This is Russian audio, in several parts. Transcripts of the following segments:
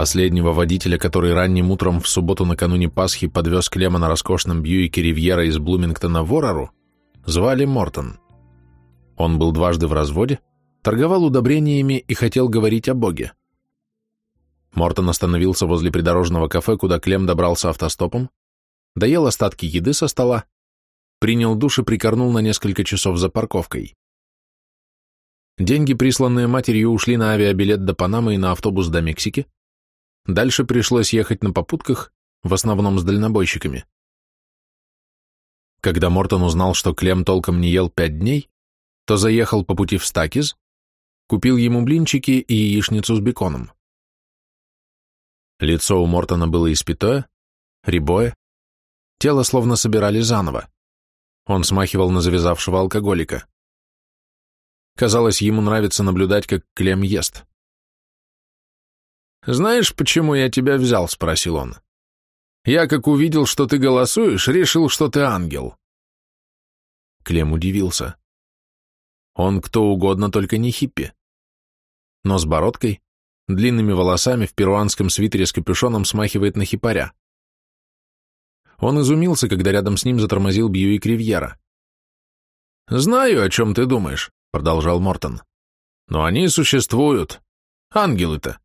Последнего водителя, который ранним утром в субботу накануне Пасхи подвез Клема на роскошном Бьюике Ривьера из Блумингтона в Орару, звали Мортон. Он был дважды в разводе, торговал удобрениями и хотел говорить о Боге. Мортон остановился возле придорожного кафе, куда Клем добрался автостопом, доел остатки еды со стола, принял душ и прикорнул на несколько часов за парковкой. Деньги, присланные матерью, ушли на авиабилет до Панамы и на автобус до Мексики, Дальше пришлось ехать на попутках, в основном с дальнобойщиками. Когда Мортон узнал, что Клем толком не ел пять дней, то заехал по пути в Стакиз, купил ему блинчики и яичницу с беконом. Лицо у Мортона было испятое, рябое, тело словно собирали заново. Он смахивал на завязавшего алкоголика. Казалось, ему нравится наблюдать, как Клем ест. «Знаешь, почему я тебя взял?» — спросил он. «Я, как увидел, что ты голосуешь, решил, что ты ангел». Клем удивился. Он кто угодно, только не хиппи. Но с бородкой, длинными волосами в перуанском свитере с капюшоном смахивает на хипаря. Он изумился, когда рядом с ним затормозил Бьюи Ривьера. «Знаю, о чем ты думаешь», — продолжал Мортон. «Но они существуют. Ангелы-то.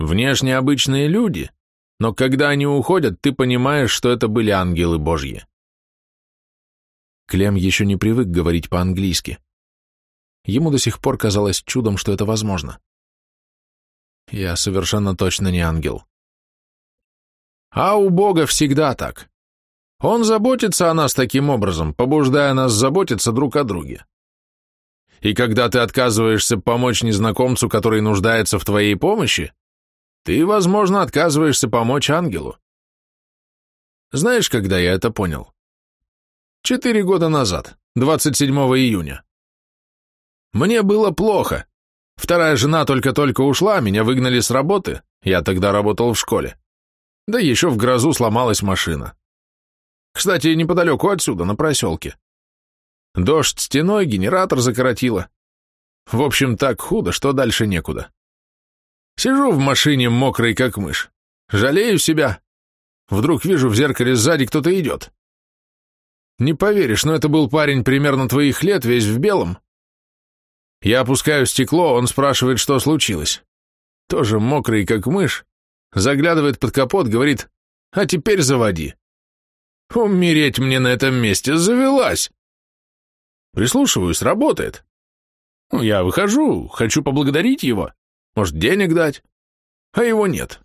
Внешне обычные люди, но когда они уходят, ты понимаешь, что это были ангелы Божьи. Клем еще не привык говорить по-английски. Ему до сих пор казалось чудом, что это возможно. Я совершенно точно не ангел. А у Бога всегда так. Он заботится о нас таким образом, побуждая нас заботиться друг о друге. И когда ты отказываешься помочь незнакомцу, который нуждается в твоей помощи, ты, возможно, отказываешься помочь ангелу. Знаешь, когда я это понял? Четыре года назад, 27 июня. Мне было плохо. Вторая жена только-только ушла, меня выгнали с работы, я тогда работал в школе. Да еще в грозу сломалась машина. Кстати, неподалеку отсюда, на проселке. Дождь стеной, генератор закоротило. В общем, так худо, что дальше некуда. Сижу в машине, мокрый как мышь. Жалею себя. Вдруг вижу в зеркале сзади кто-то идет. Не поверишь, но это был парень примерно твоих лет, весь в белом. Я опускаю стекло, он спрашивает, что случилось. Тоже мокрый, как мышь. Заглядывает под капот, говорит, а теперь заводи. Умереть мне на этом месте завелась. Прислушиваюсь, работает. Я выхожу, хочу поблагодарить его. Может, денег дать? А его нет.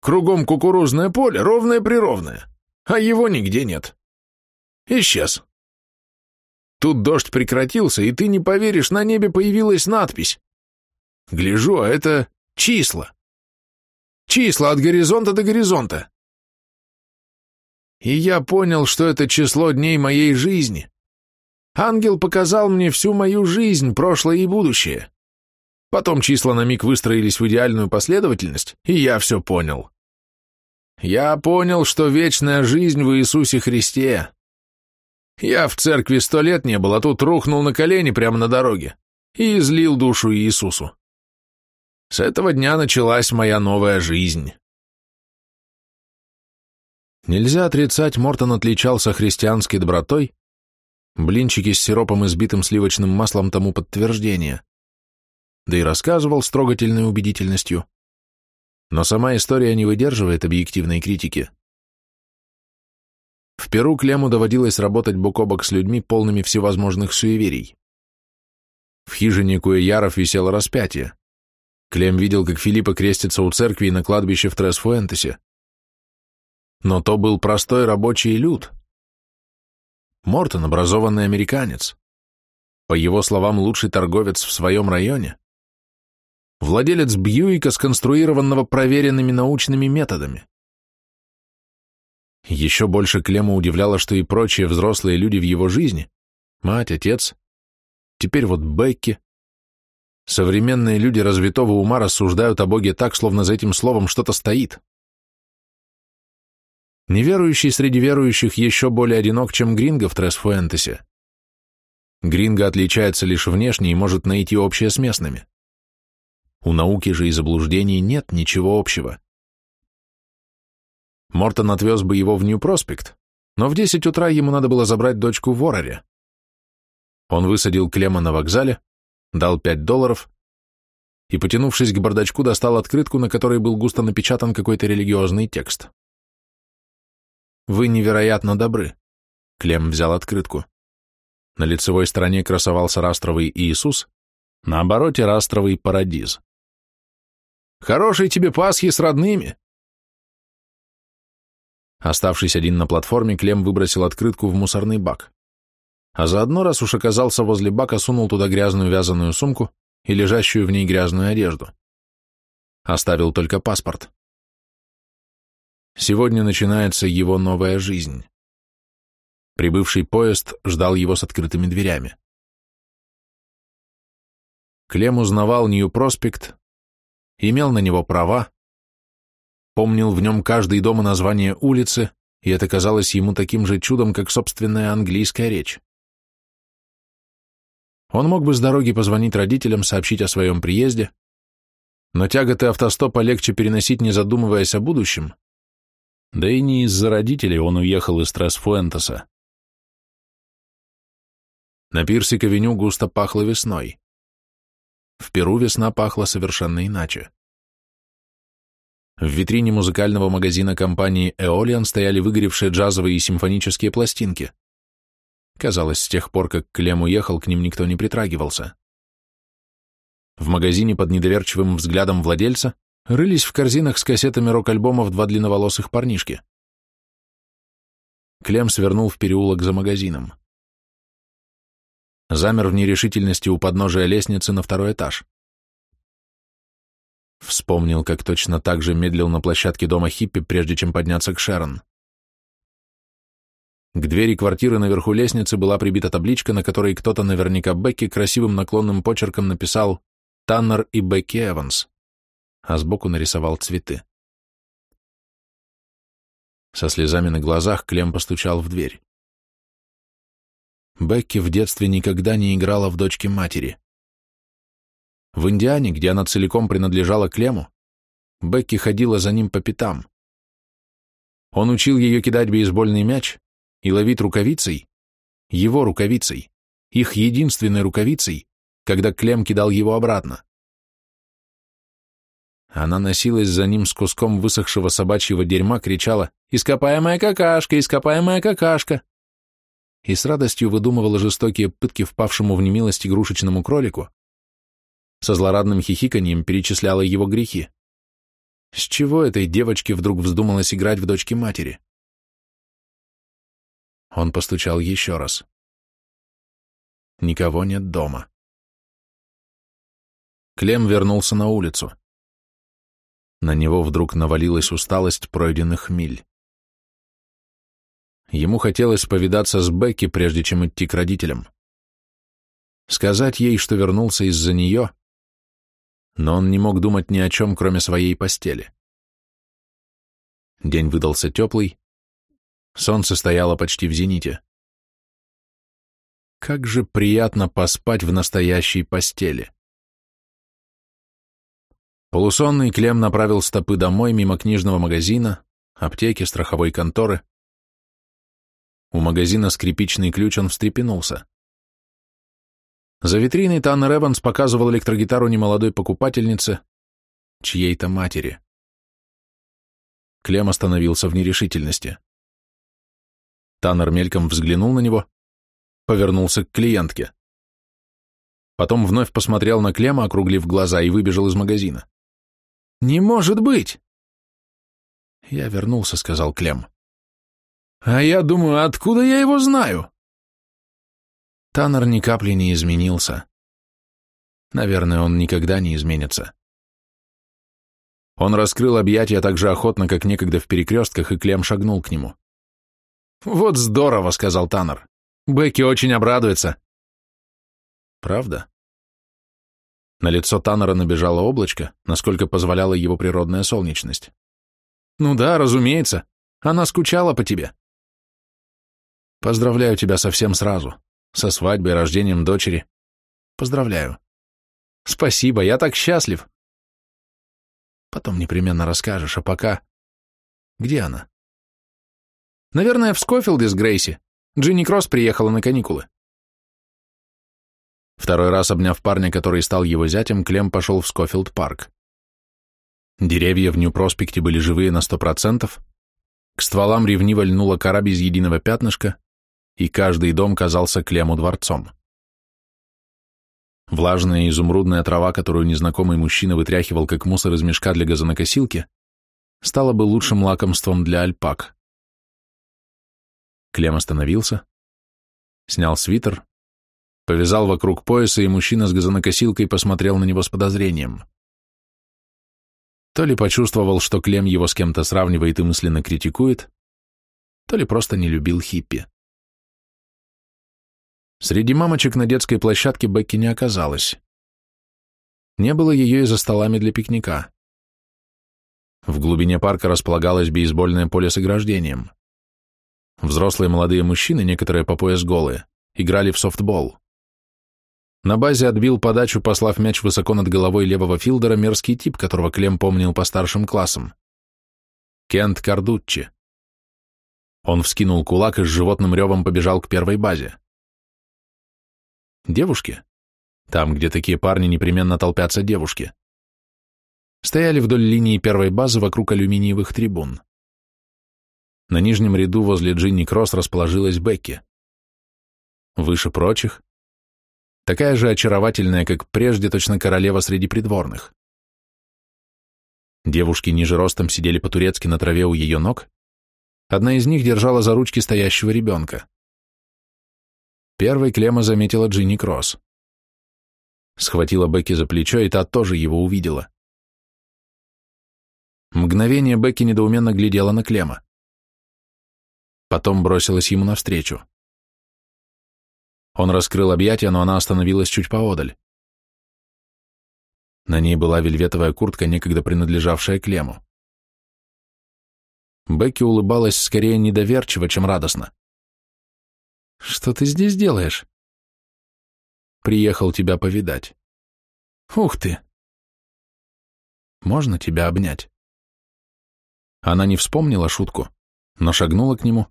Кругом кукурузное поле, ровное-прировное, а его нигде нет. Исчез. Тут дождь прекратился, и ты не поверишь, на небе появилась надпись. Гляжу, а это числа. Числа от горизонта до горизонта. И я понял, что это число дней моей жизни. Ангел показал мне всю мою жизнь, прошлое и будущее. Потом числа на миг выстроились в идеальную последовательность, и я все понял. Я понял, что вечная жизнь в Иисусе Христе. Я в церкви сто лет не был, а тут рухнул на колени прямо на дороге и излил душу Иисусу. С этого дня началась моя новая жизнь. Нельзя отрицать, Мортон отличался христианской добротой. Блинчики с сиропом и сбитым сливочным маслом тому подтверждение да и рассказывал с трогательной убедительностью. Но сама история не выдерживает объективной критики. В Перу Клему доводилось работать бок о бок с людьми, полными всевозможных суеверий. В хижине Куэяров висело распятие. Клем видел, как Филиппа крестится у церкви и на кладбище в Тресфуэнтесе. Но то был простой рабочий люд. Мортон – образованный американец. По его словам, лучший торговец в своем районе владелец Бьюика, сконструированного проверенными научными методами. Еще больше Клема удивляло, что и прочие взрослые люди в его жизни, мать, отец, теперь вот Бекки, современные люди развитого ума рассуждают о Боге так, словно за этим словом что-то стоит. Неверующий среди верующих еще более одинок, чем Гринго в Тресфуэнтесе. Гринго отличается лишь внешне и может найти общее с местными. У науки же и заблуждений нет ничего общего. Мортон отвез бы его в Нью-Проспект, но в 10 утра ему надо было забрать дочку в Вороре. Он высадил Клема на вокзале, дал 5 долларов и, потянувшись к бардачку, достал открытку, на которой был густо напечатан какой-то религиозный текст. «Вы невероятно добры», — Клем взял открытку. На лицевой стороне красовался растровый Иисус, на обороте растровый парадиз. Хорошие тебе Пасхи с родными!» Оставшись один на платформе, Клем выбросил открытку в мусорный бак. А заодно, раз уж оказался возле бака, сунул туда грязную вязаную сумку и лежащую в ней грязную одежду. Оставил только паспорт. Сегодня начинается его новая жизнь. Прибывший поезд ждал его с открытыми дверями. Клем узнавал Нью-Проспект, имел на него права, помнил в нем каждый дом и название улицы, и это казалось ему таким же чудом, как собственная английская речь. Он мог бы с дороги позвонить родителям, сообщить о своем приезде, но тяготы автостопа легче переносить, не задумываясь о будущем. Да и не из-за родителей он уехал из Трасфуэнтеса. На пирсе к густо пахло весной. В Перу весна пахла совершенно иначе. В витрине музыкального магазина компании «Эолиан» стояли выгоревшие джазовые и симфонические пластинки. Казалось, с тех пор, как Клем уехал, к ним никто не притрагивался. В магазине под недоверчивым взглядом владельца рылись в корзинах с кассетами рок-альбомов два длинноволосых парнишки. Клем свернул в переулок за магазином замер в нерешительности у подножия лестницы на второй этаж. Вспомнил, как точно так же медлил на площадке дома Хиппи, прежде чем подняться к Шерон. К двери квартиры наверху лестницы была прибита табличка, на которой кто-то наверняка Бекки красивым наклонным почерком написал «Таннер и Бекки Эванс», а сбоку нарисовал цветы. Со слезами на глазах Клем постучал в дверь. Бекки в детстве никогда не играла в дочке матери. В Индиане, где она целиком принадлежала Клему, Бекки ходила за ним по пятам. Он учил ее кидать бейсбольный мяч и ловить рукавицей, его рукавицей, их единственной рукавицей, когда Клем кидал его обратно. Она носилась за ним с куском высохшего собачьего дерьма, кричала «Ископаемая какашка! Ископаемая какашка! и с радостью выдумывала жестокие пытки впавшему в немилость игрушечному кролику, со злорадным хихиканьем перечисляла его грехи. С чего этой девочке вдруг вздумалось играть в дочке матери? Он постучал еще раз. Никого нет дома. Клем вернулся на улицу. На него вдруг навалилась усталость пройденных миль. Ему хотелось повидаться с Бекки, прежде чем идти к родителям. Сказать ей, что вернулся из-за нее, но он не мог думать ни о чем, кроме своей постели. День выдался теплый, солнце стояло почти в зените. Как же приятно поспать в настоящей постели. Полусонный Клем направил стопы домой мимо книжного магазина, аптеки, страховой конторы, у магазина скрипичный ключ он встрепенулся. За витриной Таннер Эванс показывал электрогитару немолодой покупательнице, чьей-то матери. Клем остановился в нерешительности. Таннер мельком взглянул на него, повернулся к клиентке. Потом вновь посмотрел на Клема, округлив глаза, и выбежал из магазина. «Не может быть!» «Я вернулся», — сказал Клем. А я думаю, откуда я его знаю? Таннер ни капли не изменился. Наверное, он никогда не изменится. Он раскрыл объятия так же охотно, как некогда в перекрестках, и Клем шагнул к нему. «Вот здорово!» — сказал Таннер. «Бекки очень обрадуется!» «Правда?» На лицо Таннера набежало облачко, насколько позволяла его природная солнечность. «Ну да, разумеется. Она скучала по тебе. Поздравляю тебя совсем сразу. Со свадьбой, рождением дочери. Поздравляю. Спасибо, я так счастлив. Потом непременно расскажешь, а пока... Где она? Наверное, в Скофилде с Грейси. Джинни Кросс приехала на каникулы. Второй раз обняв парня, который стал его зятем, Клем пошел в Скофилд-парк. Деревья в Нью-Проспекте были живые на сто процентов, к стволам ревниво льнула кора без единого пятнышка, и каждый дом казался Клему дворцом. Влажная изумрудная трава, которую незнакомый мужчина вытряхивал как мусор из мешка для газонокосилки, стала бы лучшим лакомством для альпак. Клем остановился, снял свитер, повязал вокруг пояса, и мужчина с газонокосилкой посмотрел на него с подозрением. То ли почувствовал, что Клем его с кем-то сравнивает и мысленно критикует, то ли просто не любил хиппи. Среди мамочек на детской площадке Бекки не оказалось. Не было ее и за столами для пикника. В глубине парка располагалось бейсбольное поле с ограждением. Взрослые молодые мужчины, некоторые по пояс голые, играли в софтбол. На базе отбил подачу, послав мяч высоко над головой левого филдера мерзкий тип, которого Клем помнил по старшим классам. Кент Кардуччи. Он вскинул кулак и с животным ревом побежал к первой базе. Девушки? Там, где такие парни непременно толпятся девушки. Стояли вдоль линии первой базы вокруг алюминиевых трибун. На нижнем ряду возле Джинни Кросс расположилась Бекки. Выше прочих, такая же очаровательная, как прежде, точно королева среди придворных. Девушки ниже ростом сидели по-турецки на траве у ее ног. Одна из них держала за ручки стоящего ребенка. Первой Клема заметила Джинни Кросс. Схватила Бекки за плечо, и та тоже его увидела. Мгновение Бекки недоуменно глядела на Клема. Потом бросилась ему навстречу. Он раскрыл объятия, но она остановилась чуть поодаль. На ней была вельветовая куртка, некогда принадлежавшая Клему. Бекки улыбалась скорее недоверчиво, чем радостно. Что ты здесь делаешь? Приехал тебя повидать. Ух ты! Можно тебя обнять? Она не вспомнила шутку, но шагнула к нему,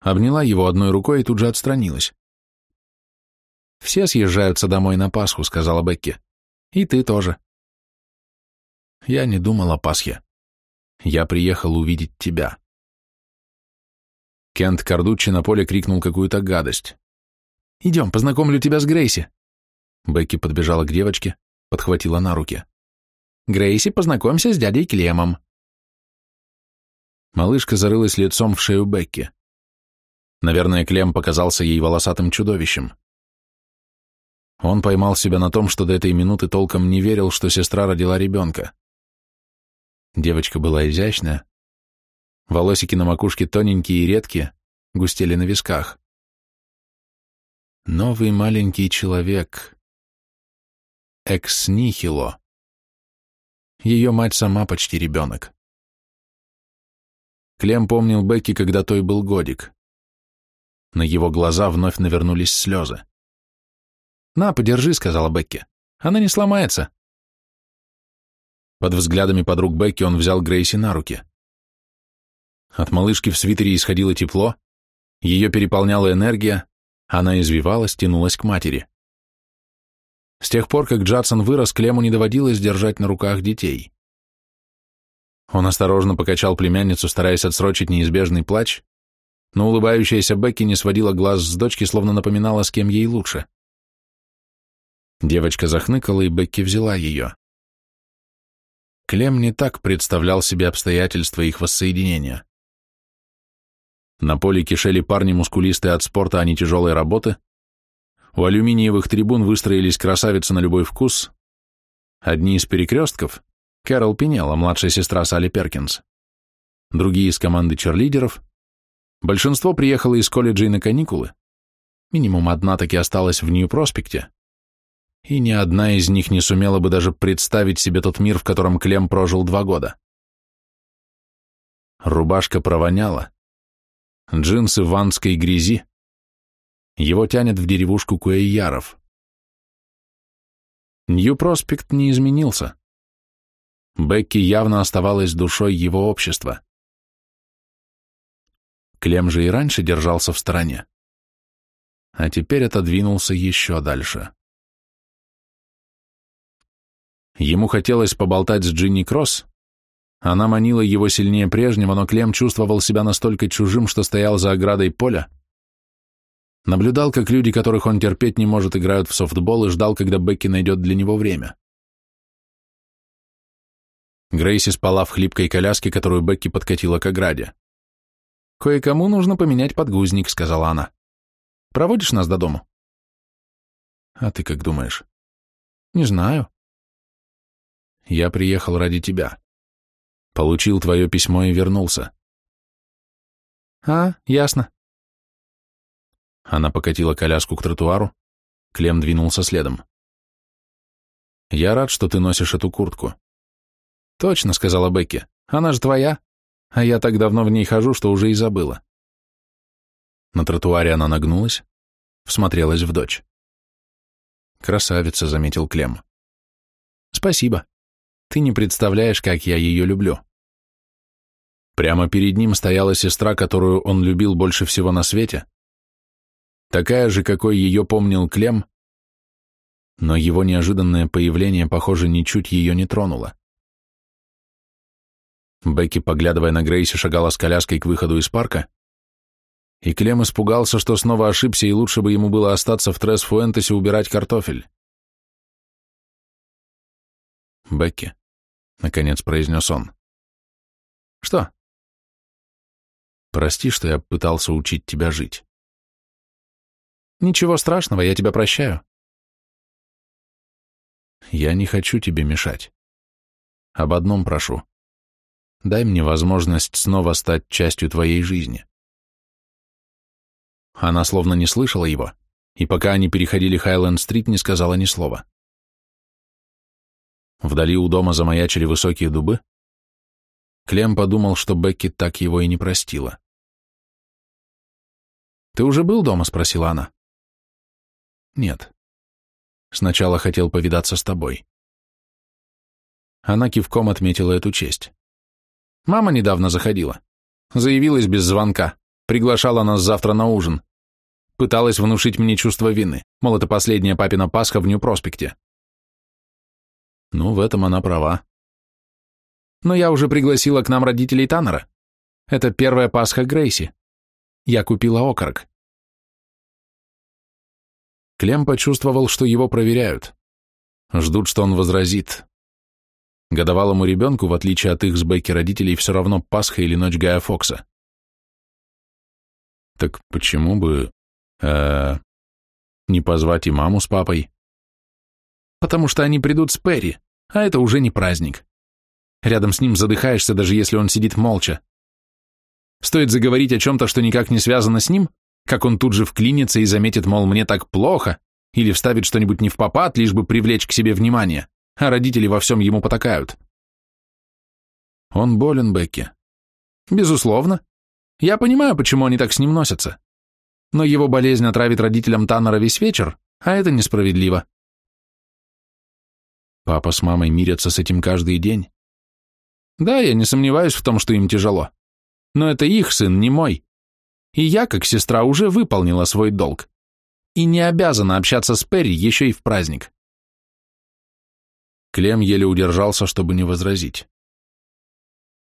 обняла его одной рукой и тут же отстранилась. «Все съезжаются домой на Пасху», — сказала Бекки. «И ты тоже». Я не думал о Пасхе. Я приехал увидеть тебя. Кент Кардуччи на поле крикнул какую-то гадость. «Идем, познакомлю тебя с Грейси!» Бекки подбежала к девочке, подхватила на руки. «Грейси, познакомься с дядей Клемом!» Малышка зарылась лицом в шею Бекки. Наверное, Клем показался ей волосатым чудовищем. Он поймал себя на том, что до этой минуты толком не верил, что сестра родила ребенка. Девочка была изящная, Волосики на макушке тоненькие и редкие, густели на висках. Новый маленький человек. Экс-нихило. Ее мать сама почти ребенок. Клем помнил Бекки, когда той был годик. На его глаза вновь навернулись слезы. «На, подержи», — сказала Бекки. «Она не сломается». Под взглядами подруг Бекки он взял Грейси на руки. От малышки в свитере исходило тепло, ее переполняла энергия, она извивалась, тянулась к матери. С тех пор, как Джадсон вырос, Клему не доводилось держать на руках детей. Он осторожно покачал племянницу, стараясь отсрочить неизбежный плач, но улыбающаяся Бекки не сводила глаз с дочки, словно напоминала, с кем ей лучше. Девочка захныкала, и Бекки взяла ее. Клем не так представлял себе обстоятельства их воссоединения. На поле кишели парни мускулистые от спорта, а не тяжелой работы. У алюминиевых трибун выстроились красавицы на любой вкус. Одни из перекрестков — Кэрол Пинелла, младшая сестра Салли Перкинс. Другие из команды черлидеров. Большинство приехало из колледжей на каникулы. Минимум одна таки осталась в Нью-Проспекте. И ни одна из них не сумела бы даже представить себе тот мир, в котором Клем прожил два года. Рубашка провоняла джинсы в ванской грязи. Его тянет в деревушку Куэйяров. Нью-Проспект не изменился. Бекки явно оставалась душой его общества. Клем же и раньше держался в стороне. А теперь отодвинулся еще дальше. Ему хотелось поболтать с Джинни Кросс, она манила его сильнее прежнего, но Клем чувствовал себя настолько чужим, что стоял за оградой поля. Наблюдал, как люди, которых он терпеть не может, играют в софтбол и ждал, когда Бекки найдет для него время. Грейси спала в хлипкой коляске, которую Бекки подкатила к ограде. «Кое-кому нужно поменять подгузник», — сказала она. «Проводишь нас до дому?» «А ты как думаешь?» «Не знаю». «Я приехал ради тебя». Получил твое письмо и вернулся. А, ясно. Она покатила коляску к тротуару, Клем двинулся следом. Я рад, что ты носишь эту куртку. Точно, сказала Бекки, она же твоя, а я так давно в ней хожу, что уже и забыла. На тротуаре она нагнулась, всмотрелась в дочь. «Красавица», — заметил Клем. «Спасибо», ты не представляешь, как я ее люблю. Прямо перед ним стояла сестра, которую он любил больше всего на свете, такая же, какой ее помнил Клем, но его неожиданное появление, похоже, ничуть ее не тронуло. Бекки, поглядывая на Грейси, шагала с коляской к выходу из парка, и Клем испугался, что снова ошибся, и лучше бы ему было остаться в Трес-Фуэнтесе убирать картофель. Бекки, — наконец произнес он. «Что?» «Прости, что я пытался учить тебя жить». «Ничего страшного, я тебя прощаю». «Я не хочу тебе мешать. Об одном прошу. Дай мне возможность снова стать частью твоей жизни». Она словно не слышала его, и пока они переходили Хайленд-стрит, не сказала ни слова. Вдали у дома замаячили высокие дубы. Клем подумал, что Бекки так его и не простила. «Ты уже был дома?» — спросила она. «Нет. Сначала хотел повидаться с тобой». Она кивком отметила эту честь. «Мама недавно заходила. Заявилась без звонка. Приглашала нас завтра на ужин. Пыталась внушить мне чувство вины, мол, это последняя папина Пасха в Нью-Проспекте. Ну, в этом она права. Но я уже пригласила к нам родителей Таннера. Это первая Пасха Грейси. Я купила окорок. Клем почувствовал, что его проверяют. Ждут, что он возразит. Годовалому ребенку, в отличие от их с Бекки родителей, все равно Пасха или Ночь Гая Фокса. Так почему бы... Э, не позвать и маму с папой? потому что они придут с Перри, а это уже не праздник. Рядом с ним задыхаешься, даже если он сидит молча. Стоит заговорить о чем-то, что никак не связано с ним, как он тут же вклинится и заметит, мол, мне так плохо, или вставит что-нибудь не в попад, лишь бы привлечь к себе внимание, а родители во всем ему потакают. Он болен, Бекки. Безусловно. Я понимаю, почему они так с ним носятся. Но его болезнь отравит родителям Таннера весь вечер, а это несправедливо. Папа с мамой мирятся с этим каждый день. Да, я не сомневаюсь в том, что им тяжело. Но это их сын, не мой. И я, как сестра, уже выполнила свой долг. И не обязана общаться с Перри еще и в праздник. Клем еле удержался, чтобы не возразить.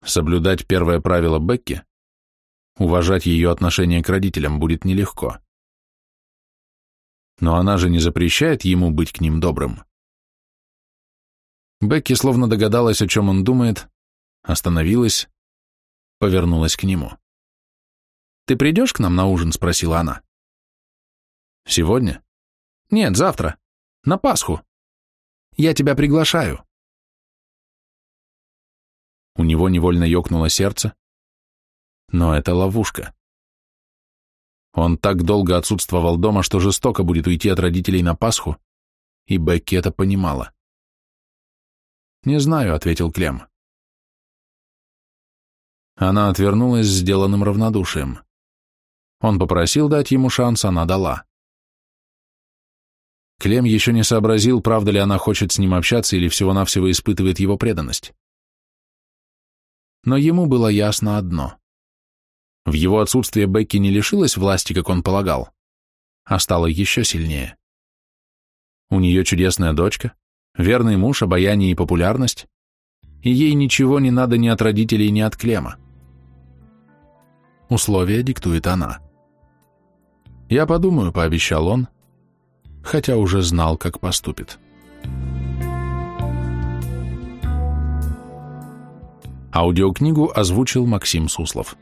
Соблюдать первое правило Бекки — уважать ее отношение к родителям будет нелегко. Но она же не запрещает ему быть к ним добрым. Бекки словно догадалась, о чем он думает, остановилась, повернулась к нему. «Ты придешь к нам на ужин?» — спросила она. «Сегодня?» «Нет, завтра. На Пасху. Я тебя приглашаю». У него невольно ёкнуло сердце, но это ловушка. Он так долго отсутствовал дома, что жестоко будет уйти от родителей на Пасху, и Бекки это понимала. «Не знаю», — ответил Клем. Она отвернулась с сделанным равнодушием. Он попросил дать ему шанс, она дала. Клем еще не сообразил, правда ли она хочет с ним общаться или всего-навсего испытывает его преданность. Но ему было ясно одно. В его отсутствие Бекки не лишилась власти, как он полагал, а стала еще сильнее. У нее чудесная дочка, верный муж, а обаяние и популярность, и ей ничего не надо ни от родителей, ни от Клема. Условия диктует она. «Я подумаю», — пообещал он, хотя уже знал, как поступит. Аудиокнигу озвучил Максим Суслов.